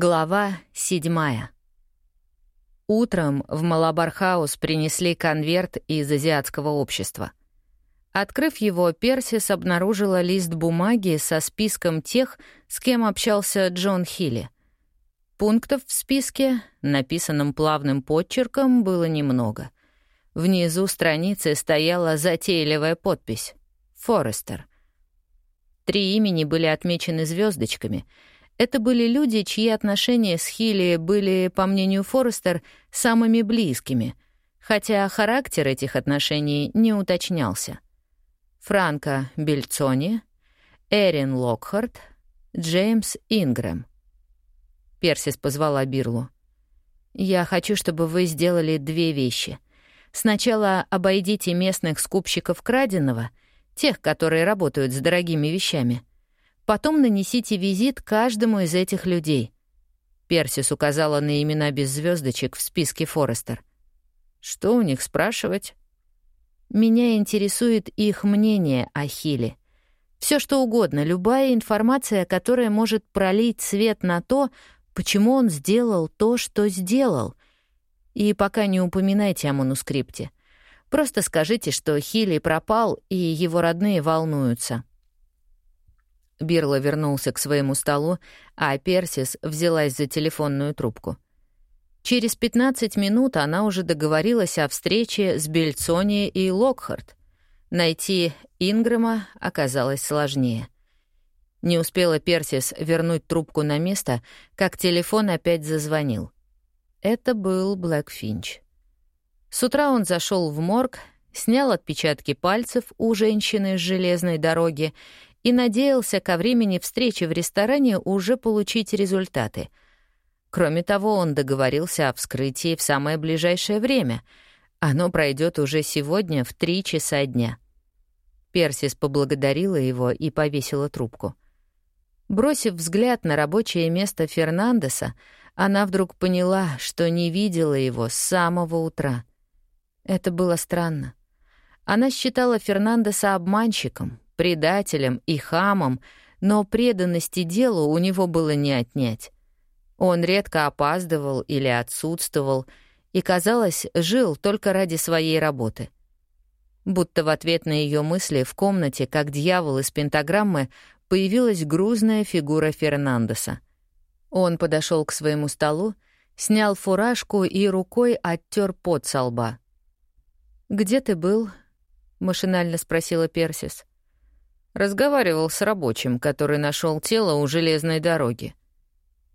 Глава седьмая. Утром в Малабархаус принесли конверт из азиатского общества. Открыв его, Персис обнаружила лист бумаги со списком тех, с кем общался Джон Хилли. Пунктов в списке, написанном плавным подчерком, было немного. Внизу страницы стояла затейливая подпись «Форестер». Три имени были отмечены звездочками — это были люди, чьи отношения с Хилли были, по мнению Форестер, самыми близкими, хотя характер этих отношений не уточнялся. Франко Бельцони, Эрин Локхарт, Джеймс Ингрэм. Персис позвала Бирлу. «Я хочу, чтобы вы сделали две вещи. Сначала обойдите местных скупщиков краденого, тех, которые работают с дорогими вещами — Потом нанесите визит каждому из этих людей. Персис указала на имена без звездочек в списке Форестер. Что у них спрашивать? Меня интересует их мнение о Хиле. Все что угодно, любая информация, которая может пролить свет на то, почему он сделал то, что сделал. И пока не упоминайте о манускрипте. Просто скажите, что Хилли пропал, и его родные волнуются. Бирла вернулся к своему столу, а Персис взялась за телефонную трубку. Через 15 минут она уже договорилась о встрече с Бельцони и Локхарт. Найти Ингрэма оказалось сложнее. Не успела Персис вернуть трубку на место, как телефон опять зазвонил. Это был Блэк Финч. С утра он зашел в морг, снял отпечатки пальцев у женщины с железной дороги и надеялся ко времени встречи в ресторане уже получить результаты. Кроме того, он договорился о вскрытии в самое ближайшее время. Оно пройдет уже сегодня в три часа дня. Персис поблагодарила его и повесила трубку. Бросив взгляд на рабочее место Фернандеса, она вдруг поняла, что не видела его с самого утра. Это было странно. Она считала Фернандеса обманщиком, предателем и хамом, но преданности делу у него было не отнять. Он редко опаздывал или отсутствовал и, казалось, жил только ради своей работы. Будто в ответ на ее мысли в комнате, как дьявол из пентаграммы, появилась грузная фигура Фернандеса. Он подошел к своему столу, снял фуражку и рукой оттер пот со лба. «Где ты был?» — машинально спросила Персис. Разговаривал с рабочим, который нашел тело у железной дороги.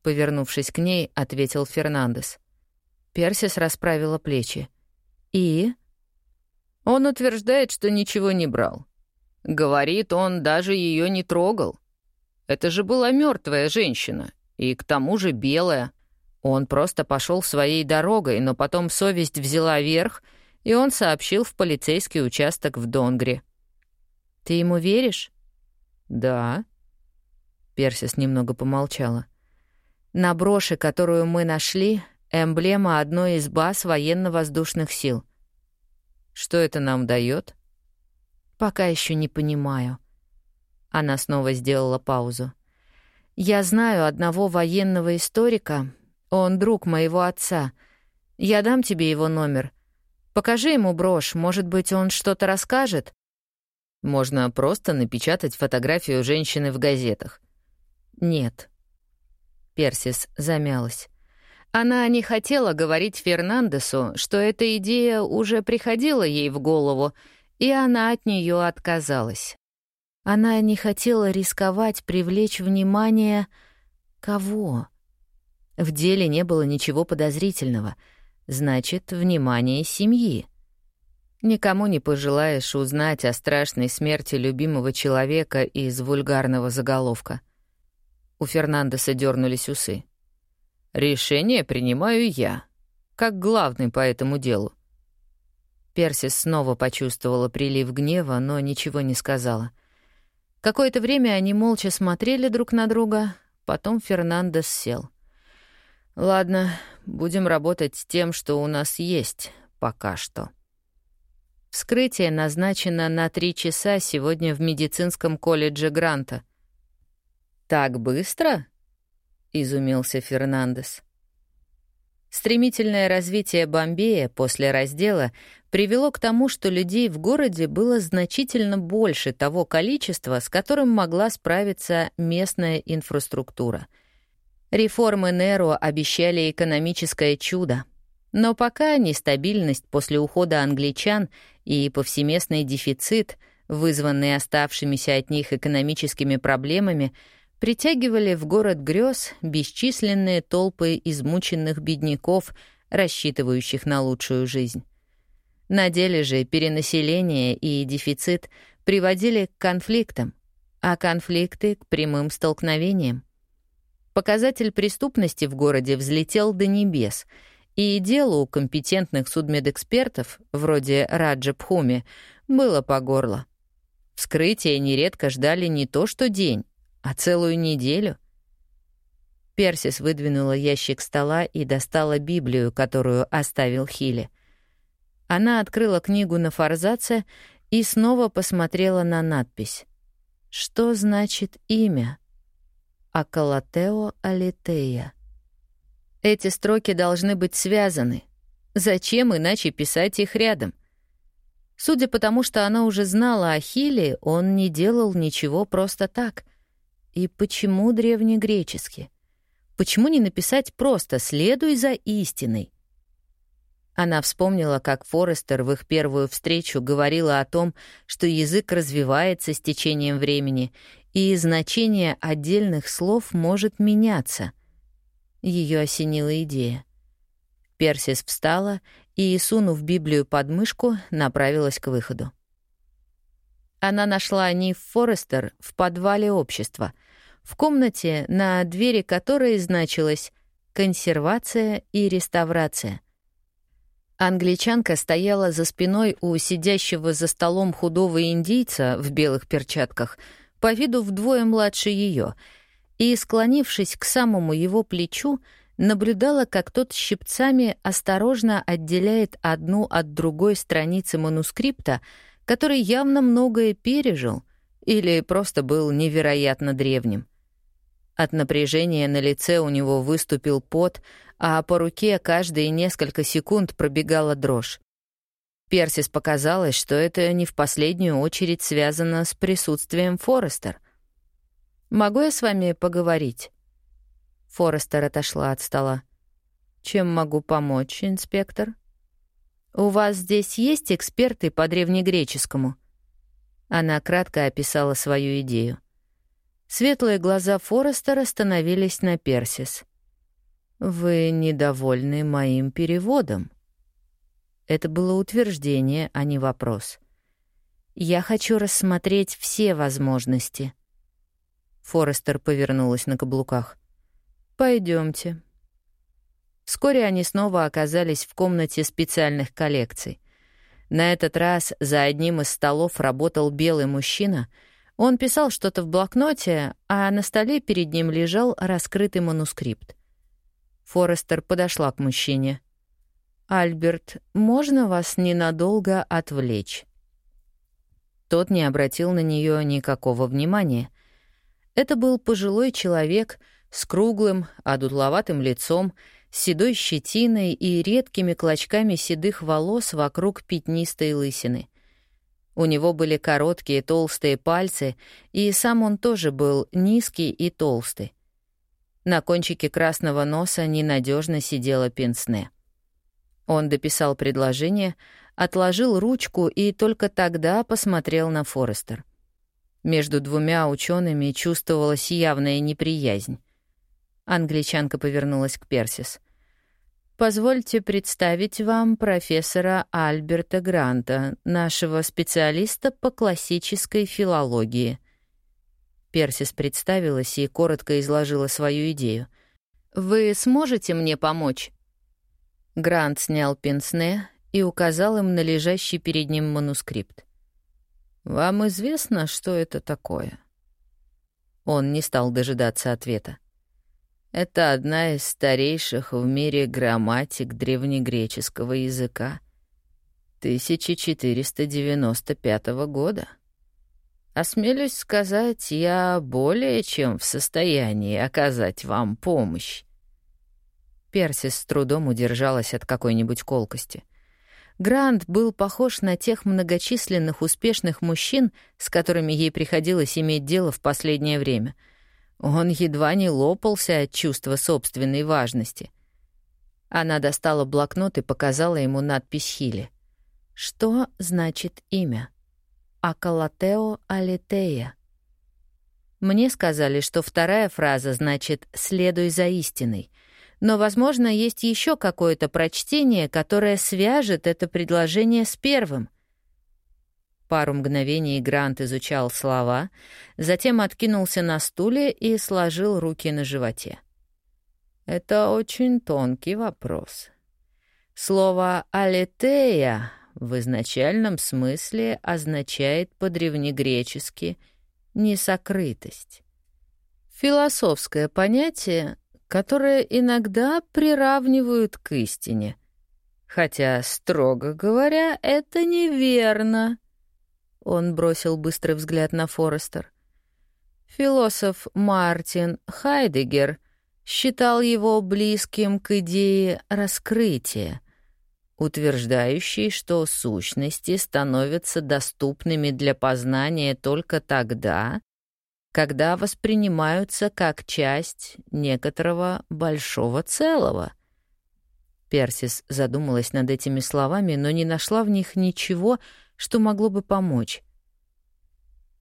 Повернувшись к ней, ответил Фернандес. Персис расправила плечи. «И?» Он утверждает, что ничего не брал. Говорит, он даже ее не трогал. Это же была мертвая женщина, и к тому же белая. Он просто пошел своей дорогой, но потом совесть взяла верх, и он сообщил в полицейский участок в Донгре. «Ты ему веришь?» «Да». Персис немного помолчала. «На броши, которую мы нашли, эмблема одной из баз военно-воздушных сил. Что это нам дает? «Пока еще не понимаю». Она снова сделала паузу. «Я знаю одного военного историка. Он друг моего отца. Я дам тебе его номер. Покажи ему брошь, может быть, он что-то расскажет?» Можно просто напечатать фотографию женщины в газетах. Нет. Персис замялась. Она не хотела говорить Фернандесу, что эта идея уже приходила ей в голову, и она от нее отказалась. Она не хотела рисковать привлечь внимание кого? В деле не было ничего подозрительного. Значит, внимание семьи. Никому не пожелаешь узнать о страшной смерти любимого человека из вульгарного заголовка. У Фернандеса дернулись усы. «Решение принимаю я, как главный по этому делу». Персис снова почувствовала прилив гнева, но ничего не сказала. Какое-то время они молча смотрели друг на друга, потом Фернандес сел. «Ладно, будем работать с тем, что у нас есть пока что». Вскрытие назначено на три часа сегодня в медицинском колледже Гранта. «Так быстро?» изумился Фернандес. Стремительное развитие Бомбея после раздела привело к тому, что людей в городе было значительно больше того количества, с которым могла справиться местная инфраструктура. Реформы Неро обещали экономическое чудо. Но пока нестабильность после ухода англичан и повсеместный дефицит, вызванный оставшимися от них экономическими проблемами, притягивали в город грез бесчисленные толпы измученных бедняков, рассчитывающих на лучшую жизнь. На деле же перенаселение и дефицит приводили к конфликтам, а конфликты — к прямым столкновениям. Показатель преступности в городе взлетел до небес, и делу компетентных судмедэкспертов, вроде Раджа Пхуми, было по горло. Вскрытие нередко ждали не то что день, а целую неделю? Персис выдвинула ящик стола и достала Библию, которую оставил Хилли. Она открыла книгу на форзаце и снова посмотрела на надпись. Что значит имя? Акалатео Алитея. Эти строки должны быть связаны. Зачем иначе писать их рядом? Судя по тому, что она уже знала о Хиле, он не делал ничего просто так. И почему древнегречески? Почему не написать просто «следуй за истиной»? Она вспомнила, как Форестер в их первую встречу говорила о том, что язык развивается с течением времени, и значение отдельных слов может меняться. Ее осенила идея. Персис встала и, сунув Библию под мышку, направилась к выходу. Она нашла Нив Форестер в подвале общества, в комнате, на двери которой значилось «Консервация и реставрация». Англичанка стояла за спиной у сидящего за столом худого индийца в белых перчатках, по виду вдвое младше ее, и, склонившись к самому его плечу, наблюдала, как тот щипцами осторожно отделяет одну от другой страницы манускрипта, который явно многое пережил или просто был невероятно древним. От напряжения на лице у него выступил пот, а по руке каждые несколько секунд пробегала дрожь. Персис показалось, что это не в последнюю очередь связано с присутствием Форестер. «Могу я с вами поговорить?» Форестер отошла от стола. «Чем могу помочь, инспектор?» «У вас здесь есть эксперты по древнегреческому?» Она кратко описала свою идею. Светлые глаза Форестера становились на Персис. «Вы недовольны моим переводом?» Это было утверждение, а не вопрос. «Я хочу рассмотреть все возможности». Форестер повернулась на каблуках. Пойдемте. Вскоре они снова оказались в комнате специальных коллекций. На этот раз за одним из столов работал белый мужчина. Он писал что-то в блокноте, а на столе перед ним лежал раскрытый манускрипт. Форестер подошла к мужчине. «Альберт, можно вас ненадолго отвлечь?» Тот не обратил на нее никакого внимания. Это был пожилой человек — с круглым, одутловатым лицом, седой щетиной и редкими клочками седых волос вокруг пятнистой лысины. У него были короткие толстые пальцы, и сам он тоже был низкий и толстый. На кончике красного носа ненадежно сидела пенсне. Он дописал предложение, отложил ручку и только тогда посмотрел на Форестер. Между двумя учеными чувствовалась явная неприязнь. Англичанка повернулась к Персис. «Позвольте представить вам профессора Альберта Гранта, нашего специалиста по классической филологии». Персис представилась и коротко изложила свою идею. «Вы сможете мне помочь?» Грант снял пенсне и указал им на лежащий перед ним манускрипт. «Вам известно, что это такое?» Он не стал дожидаться ответа. Это одна из старейших в мире грамматик древнегреческого языка 1495 года. Осмелюсь сказать, я более чем в состоянии оказать вам помощь. Персис с трудом удержалась от какой-нибудь колкости. Грант был похож на тех многочисленных успешных мужчин, с которыми ей приходилось иметь дело в последнее время. Он едва не лопался от чувства собственной важности. Она достала блокнот и показала ему надпись Хили. Что значит имя? Акалатео Алитея. Мне сказали, что вторая фраза значит «следуй за истиной», но, возможно, есть еще какое-то прочтение, которое свяжет это предложение с первым. Пару мгновений Грант изучал слова, затем откинулся на стуле и сложил руки на животе. Это очень тонкий вопрос. Слово «алитея» в изначальном смысле означает по-древнегречески «несокрытость». Философское понятие, которое иногда приравнивают к истине. Хотя, строго говоря, это неверно. Он бросил быстрый взгляд на Форестер. Философ Мартин Хайдегер считал его близким к идее раскрытия, утверждающий, что сущности становятся доступными для познания только тогда, когда воспринимаются как часть некоторого большого целого. Персис задумалась над этими словами, но не нашла в них ничего, что могло бы помочь.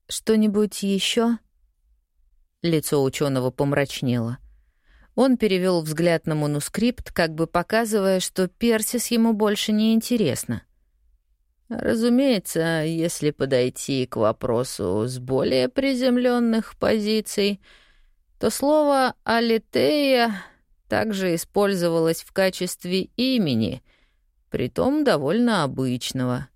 «Что-нибудь еще? Лицо ученого помрачнело. Он перевел взгляд на манускрипт, как бы показывая, что Персис ему больше не интересно. Разумеется, если подойти к вопросу с более приземленных позиций, то слово «алитея» также использовалось в качестве имени, притом довольно обычного.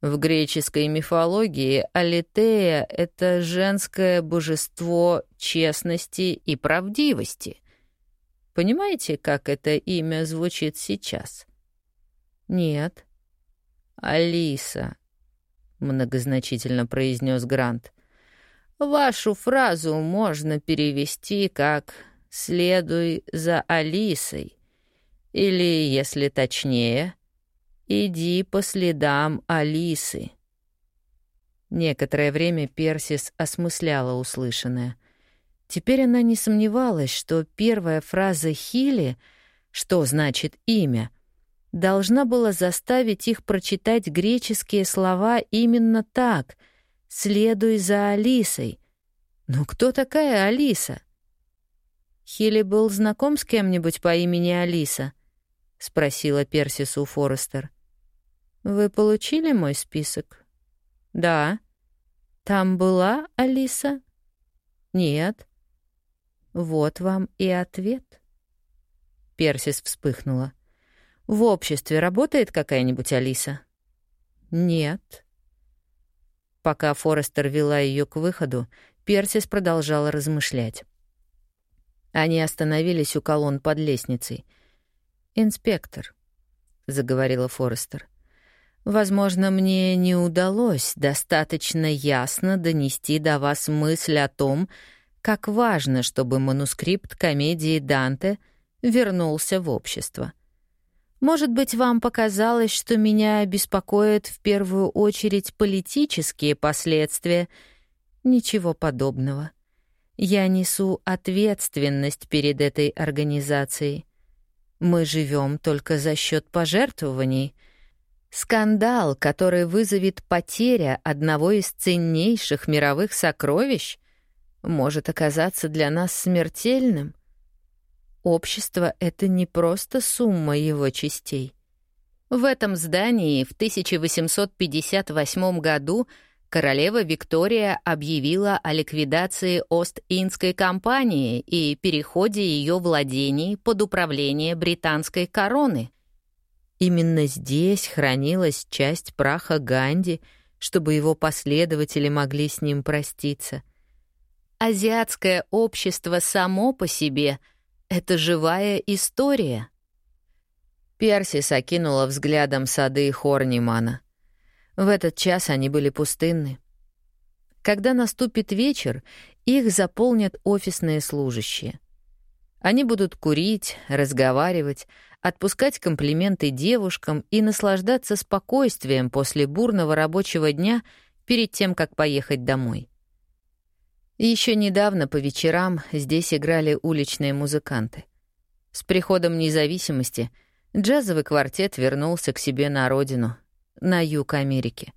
В греческой мифологии Алитея — это женское божество честности и правдивости. Понимаете, как это имя звучит сейчас? Нет. Алиса, многозначительно произнес Грант. Вашу фразу можно перевести как «следуй за Алисой» или, если точнее, «Иди по следам Алисы». Некоторое время Персис осмысляла услышанное. Теперь она не сомневалась, что первая фраза Хили, что значит имя, должна была заставить их прочитать греческие слова именно так «следуй за Алисой». Но кто такая Алиса? Хили был знаком с кем-нибудь по имени Алиса? — спросила Персис у Форестер. Вы получили мой список? Да. Там была Алиса? Нет. Вот вам и ответ. Персис вспыхнула. В обществе работает какая-нибудь Алиса? Нет. Пока Форестер вела ее к выходу, Персис продолжала размышлять. Они остановились у колонн под лестницей. «Инспектор», — заговорила Форестер, — Возможно, мне не удалось достаточно ясно донести до вас мысль о том, как важно, чтобы манускрипт комедии Данте вернулся в общество. Может быть, вам показалось, что меня беспокоят в первую очередь политические последствия. Ничего подобного. Я несу ответственность перед этой организацией. Мы живем только за счет пожертвований — Скандал, который вызовет потеря одного из ценнейших мировых сокровищ, может оказаться для нас смертельным. Общество — это не просто сумма его частей. В этом здании в 1858 году королева Виктория объявила о ликвидации Ост-Индской компании и переходе ее владений под управление британской короны — Именно здесь хранилась часть праха Ганди, чтобы его последователи могли с ним проститься. Азиатское общество само по себе — это живая история. Персис окинула взглядом сады Хорнимана. В этот час они были пустынны. Когда наступит вечер, их заполнят офисные служащие. Они будут курить, разговаривать, отпускать комплименты девушкам и наслаждаться спокойствием после бурного рабочего дня перед тем, как поехать домой. Еще недавно по вечерам здесь играли уличные музыканты. С приходом независимости джазовый квартет вернулся к себе на родину, на юг Америки.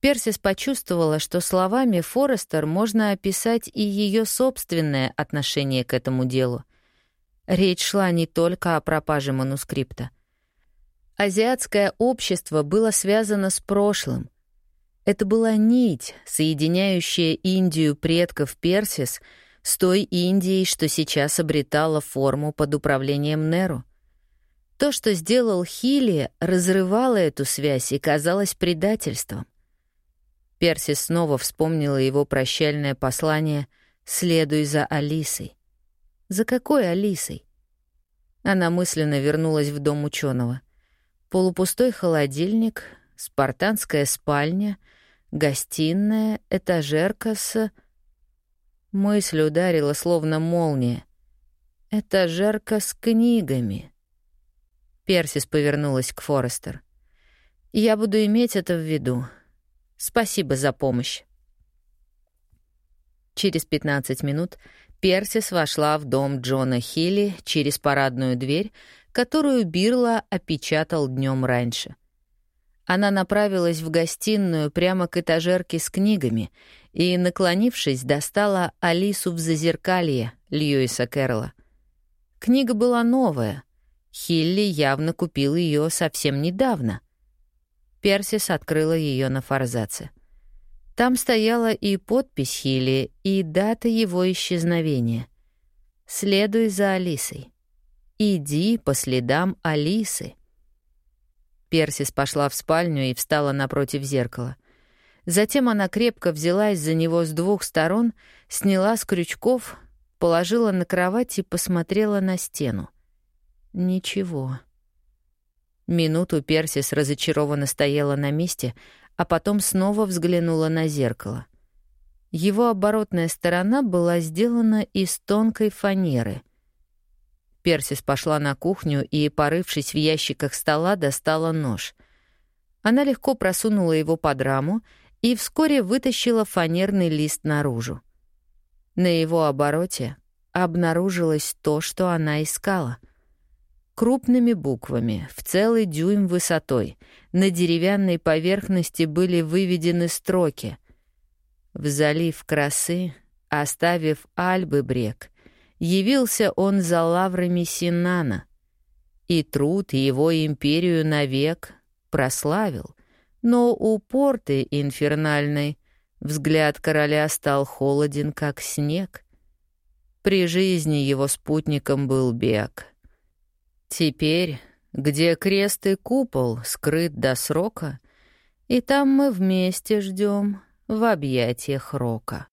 Персис почувствовала, что словами Форестер можно описать и ее собственное отношение к этому делу. Речь шла не только о пропаже манускрипта. Азиатское общество было связано с прошлым. Это была нить, соединяющая Индию предков Персис с той Индией, что сейчас обретала форму под управлением Неру. То, что сделал Хилли, разрывало эту связь и казалось предательством. Перси снова вспомнила его прощальное послание «Следуй за Алисой». За какой Алисой? Она мысленно вернулась в дом ученого. Полупустой холодильник, спартанская спальня, гостиная, этажерка с... Мысль ударила словно молния. Этажерка с книгами. Персис повернулась к Форестер. «Я буду иметь это в виду. Спасибо за помощь. Через 15 минут Персис вошла в дом Джона Хилли через парадную дверь, которую Бирла опечатал днем раньше. Она направилась в гостиную прямо к этажерке с книгами и, наклонившись, достала Алису в зазеркалье Льюиса Кэрролла. Книга была новая. Хилли явно купил ее совсем недавно — Персис открыла ее на форзаце. Там стояла и подпись Хилли, и дата его исчезновения. «Следуй за Алисой. Иди по следам Алисы». Персис пошла в спальню и встала напротив зеркала. Затем она крепко взялась за него с двух сторон, сняла с крючков, положила на кровать и посмотрела на стену. Ничего. Минуту Персис разочарованно стояла на месте, а потом снова взглянула на зеркало. Его оборотная сторона была сделана из тонкой фанеры. Персис пошла на кухню и, порывшись в ящиках стола, достала нож. Она легко просунула его под раму и вскоре вытащила фанерный лист наружу. На его обороте обнаружилось то, что она искала — Крупными буквами, в целый дюйм высотой, на деревянной поверхности были выведены строки. В залив красы, оставив Альбы брег, явился он за лаврами Синана, и труд его империю навек прославил, но у порты инфернальной взгляд короля стал холоден, как снег. При жизни его спутником был бег — Теперь, где крест и купол скрыт до срока, и там мы вместе ждем в объятиях рока.